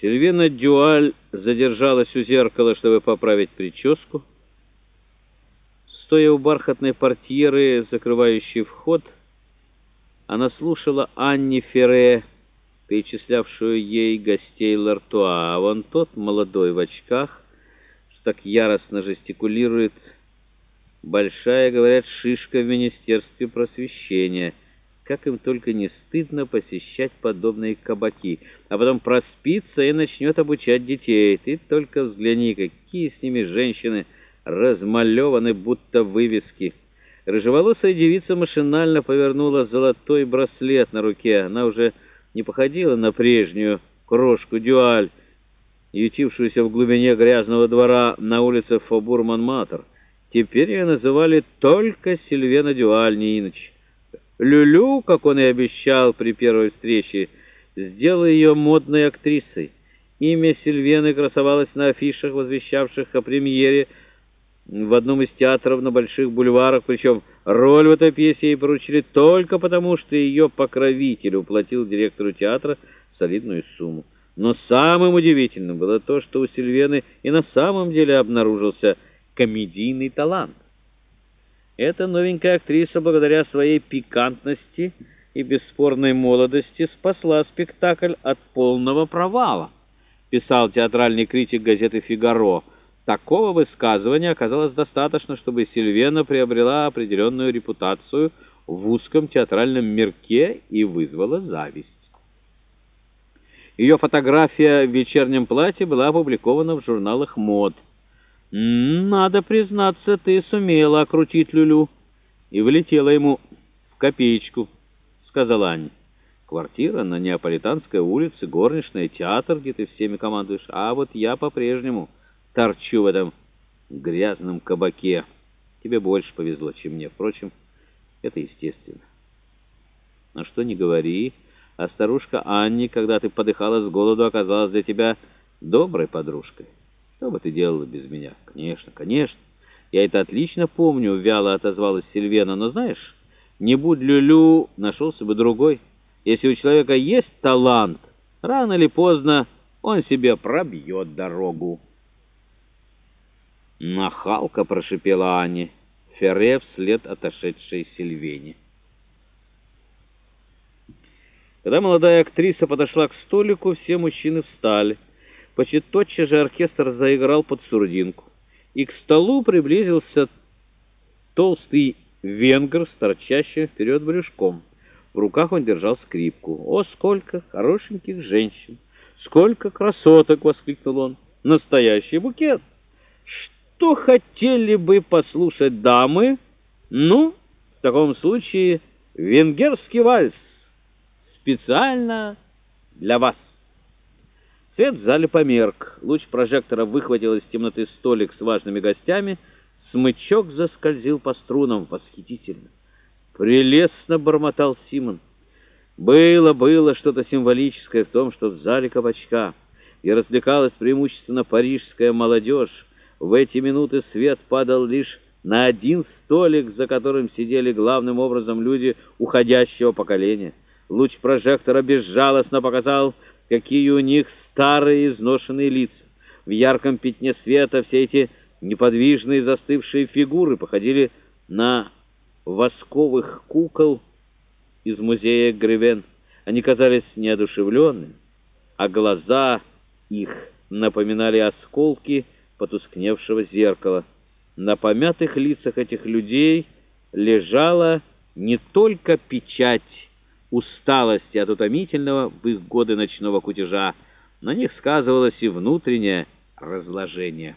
Сильвина Дюаль задержалась у зеркала, чтобы поправить прическу. Стоя у бархатной портьеры, закрывающей вход, она слушала Анни Ферре, перечислявшую ей гостей Лартуа, а вон тот, молодой в очках, что так яростно жестикулирует, большая, говорят, шишка в Министерстве просвещения — как им только не стыдно посещать подобные кабаки, а потом проспится и начнет обучать детей. Ты только взгляни, какие с ними женщины размалеваны, будто вывески. Рыжеволосая девица машинально повернула золотой браслет на руке. Она уже не походила на прежнюю крошку-дюаль, ютившуюся в глубине грязного двора на улице Фобур-Монматр. Теперь ее называли только Сильвена Дюаль, не иначе. Люлю, как он и обещал при первой встрече, сделал ее модной актрисой. Имя Сильвены красовалось на афишах, возвещавших о премьере в одном из театров на больших бульварах, причем роль в этой пьесе ей поручили только потому, что ее покровитель уплатил директору театра солидную сумму. Но самым удивительным было то, что у Сильвены и на самом деле обнаружился комедийный талант. Эта новенькая актриса, благодаря своей пикантности и бесспорной молодости, спасла спектакль от полного провала, писал театральный критик газеты «Фигаро». Такого высказывания оказалось достаточно, чтобы Сильвена приобрела определенную репутацию в узком театральном мирке и вызвала зависть. Ее фотография в вечернем платье была опубликована в журналах «Мод». «Надо признаться, ты сумела окрутить Люлю и влетела ему в копеечку», — сказала Аня. «Квартира на Неаполитанской улице, горничная, театр, где ты всеми командуешь, а вот я по-прежнему торчу в этом грязном кабаке. Тебе больше повезло, чем мне. Впрочем, это естественно. Но что не говори, а старушка Анни, когда ты подыхала с голоду, оказалась для тебя доброй подружкой». Что бы ты делала без меня? Конечно, конечно. Я это отлично помню, вяло отозвалась Сильвена. Но знаешь, не будь Люлю, нашелся бы другой. Если у человека есть талант, рано или поздно он себе пробьет дорогу. Нахалка прошипела Аня, Ферре вслед отошедшей Сильвене. Когда молодая актриса подошла к столику, все мужчины встали. Почти тотчас же оркестр заиграл под сурдинку, и к столу приблизился толстый венгр с торчащим вперед брюшком. В руках он держал скрипку. «О, сколько хорошеньких женщин! Сколько красоток!» — воскликнул он. «Настоящий букет! Что хотели бы послушать дамы? Ну, в таком случае венгерский вальс специально для вас!» Свет в зале померк. Луч прожектора выхватил из темноты столик с важными гостями. Смычок заскользил по струнам. Восхитительно. Прелестно бормотал Симон. Было, было что-то символическое в том, что в зале кабачка, и развлекалась преимущественно парижская молодежь, в эти минуты свет падал лишь на один столик, за которым сидели главным образом люди уходящего поколения. Луч прожектора безжалостно показал, какие у них старые изношенные лица. В ярком пятне света все эти неподвижные застывшие фигуры походили на восковых кукол из музея Гревен. Они казались неодушевленными, а глаза их напоминали осколки потускневшего зеркала. На помятых лицах этих людей лежала не только печать усталости от утомительного в их годы ночного кутежа, на них сказывалось и внутреннее разложение.